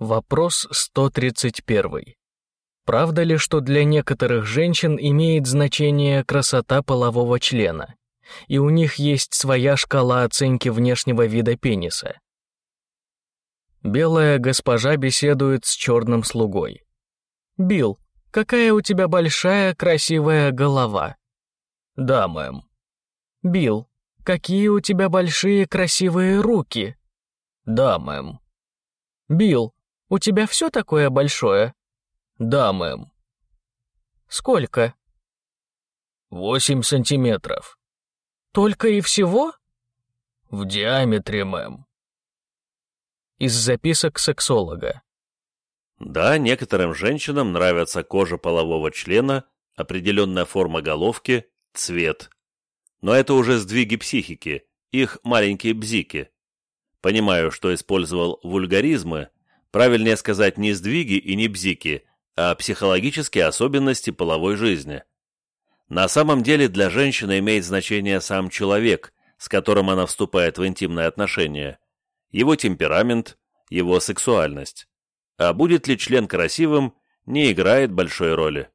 Вопрос 131. Правда ли, что для некоторых женщин имеет значение красота полового члена, и у них есть своя шкала оценки внешнего вида пениса? Белая госпожа беседует с черным слугой. «Билл, какая у тебя большая красивая голова?» «Да, мэм». «Билл, какие у тебя большие красивые руки?» «Да, мэм». «Билл, у тебя все такое большое?» «Да, мэм». «Сколько?» «Восемь сантиметров». «Только и всего?» «В диаметре, мэм». Из записок сексолога. Да, некоторым женщинам нравится кожа полового члена, определенная форма головки, цвет. Но это уже сдвиги психики, их маленькие бзики. Понимаю, что использовал вульгаризмы, правильнее сказать не сдвиги и не бзики, а психологические особенности половой жизни. На самом деле для женщины имеет значение сам человек, с которым она вступает в интимные отношения, его темперамент, его сексуальность. А будет ли член красивым, не играет большой роли.